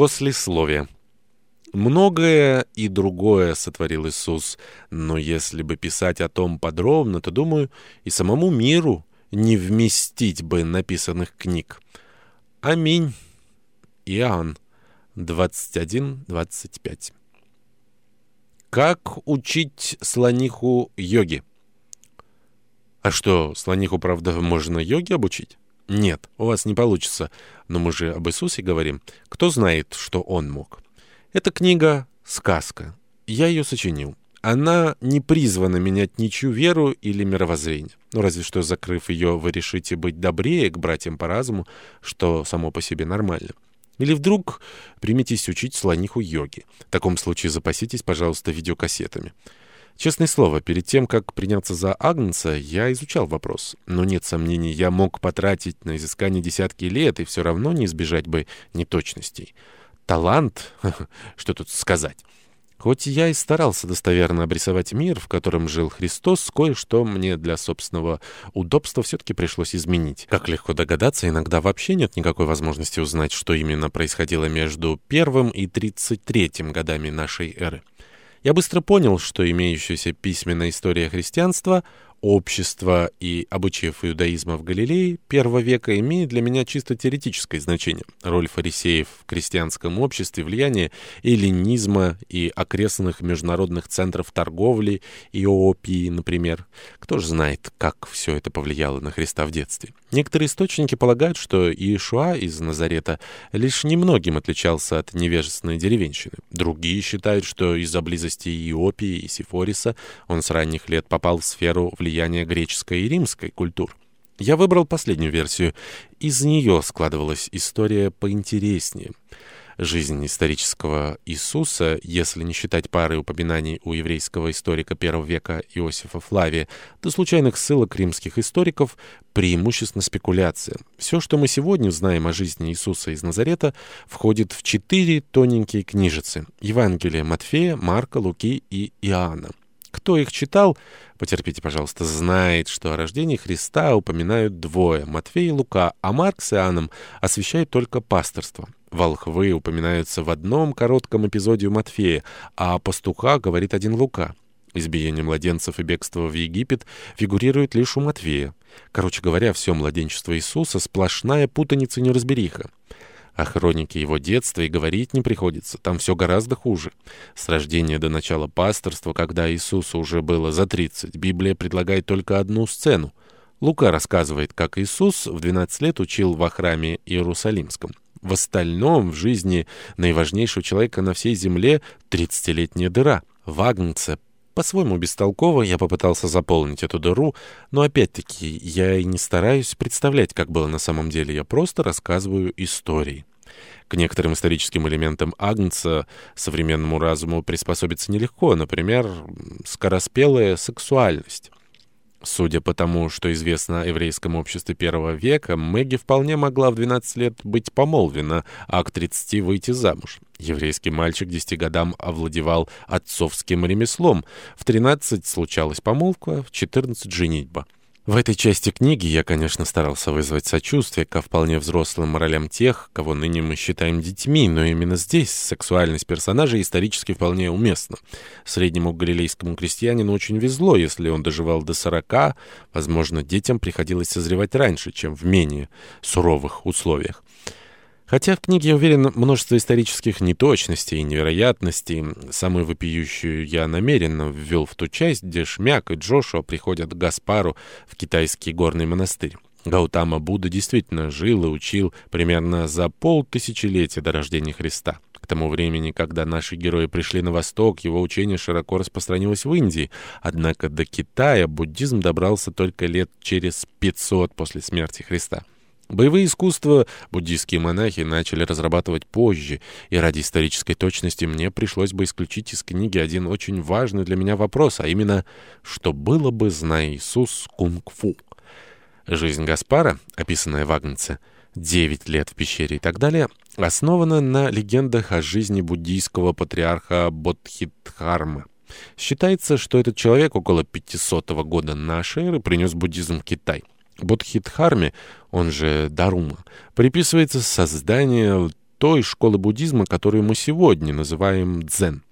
Послесловие. Многое и другое сотворил Иисус, но если бы писать о том подробно, то, думаю, и самому миру не вместить бы написанных книг. Аминь. Иоанн 21-25 Как учить слониху йоги? А что, слониху, правда, можно йоги обучить? Нет, у вас не получится. Но мы же об Иисусе говорим. Кто знает, что Он мог? Эта книга — сказка. Я ее сочинил. Она не призвана менять ничью веру или мировоззрение. Ну, разве что, закрыв ее, вы решите быть добрее к братьям по разуму, что само по себе нормально. Или вдруг приметесь учить слониху йоги. В таком случае запаситесь, пожалуйста, видеокассетами. Честное слово, перед тем, как приняться за Агнца, я изучал вопрос. Но нет сомнений, я мог потратить на изыскание десятки лет и все равно не избежать бы неточностей. Талант, что тут сказать. Хоть я и старался достоверно обрисовать мир, в котором жил Христос, кое-что мне для собственного удобства все-таки пришлось изменить. Как легко догадаться, иногда вообще нет никакой возможности узнать, что именно происходило между первым и тридцать третьим годами нашей эры. Я быстро понял, что имеющаяся письменная история христианства — общества и обычаев иудаизма в Галилее первого века имеет для меня чисто теоретическое значение. Роль фарисеев в крестьянском обществе, влияние эллинизма и окрестных международных центров торговли, Иопии, например. Кто же знает, как все это повлияло на Христа в детстве. Некоторые источники полагают, что Иешуа из Назарета лишь немногим отличался от невежественной деревенщины. Другие считают, что из-за близости Иопии и Сифориса он с ранних лет попал в сферу влияния влияния греческой и римской культур. Я выбрал последнюю версию. Из нее складывалась история поинтереснее. Жизнь исторического Иисуса, если не считать пары упоминаний у еврейского историка первого века Иосифа Флавия, до случайных ссылок римских историков, преимущественно спекуляция. Все, что мы сегодня знаем о жизни Иисуса из Назарета, входит в четыре тоненькие книжицы – Евангелие Матфея, Марка, Луки и Иоанна. Кто их читал, потерпите, пожалуйста, знает, что о рождении Христа упоминают двое, Матфей и Лука, а Марк с Иоанном освещают только пасторство. Волхвы упоминаются в одном коротком эпизоде у Матфея, а о пастухах говорит один Лука. Избиение младенцев и бегство в Египет фигурирует лишь у Матфея. Короче говоря, все младенчество Иисуса — сплошная путаница неразбериха. О хронике его детства и говорить не приходится, там все гораздо хуже. С рождения до начала пасторства, когда Иисусу уже было за 30, Библия предлагает только одну сцену. Лука рассказывает, как Иисус в 12 лет учил во храме Иерусалимском. В остальном в жизни наиважнейшего человека на всей земле 30-летняя дыра. Вагнце по-своему бестолково я попытался заполнить эту дыру, но опять-таки я и не стараюсь представлять, как было на самом деле, я просто рассказываю истории. К некоторым историческим элементам Агнца современному разуму приспособиться нелегко, например, скороспелая сексуальность. Судя по тому, что известно о еврейском обществе первого века, Мэгги вполне могла в 12 лет быть помолвлена, а к 30 выйти замуж. Еврейский мальчик 10 годам овладевал отцовским ремеслом. В 13 случалась помолвка, в 14 — женитьба. В этой части книги я, конечно, старался вызвать сочувствие ко вполне взрослым моралям тех, кого ныне мы считаем детьми, но именно здесь сексуальность персонажа исторически вполне уместна. Среднему галилейскому крестьянину очень везло, если он доживал до сорока, возможно, детям приходилось созревать раньше, чем в менее суровых условиях. Хотя в книге, я уверен, множество исторических неточностей и невероятностей, самую вопиющую я намеренно ввел в ту часть, где Шмяк и Джошуа приходят к Гаспару в китайский горный монастырь. Гаутама Будда действительно жил и учил примерно за полтысячелетия до рождения Христа. К тому времени, когда наши герои пришли на восток, его учение широко распространилось в Индии, однако до Китая буддизм добрался только лет через 500 после смерти Христа. Боевые искусства буддийские монахи начали разрабатывать позже, и ради исторической точности мне пришлось бы исключить из книги один очень важный для меня вопрос, а именно, что было бы, зная Иисус, кунг-фу. Жизнь Гаспара, описанная в Агнце, «Девять лет в пещере» и так далее, основана на легендах о жизни буддийского патриарха Бодхидхармы. Считается, что этот человек около 500 года нашей эры принес буддизм в Китай. Бодхидхарме, он же Дарума, приписывается создание той школы буддизма, которую мы сегодня называем дзен.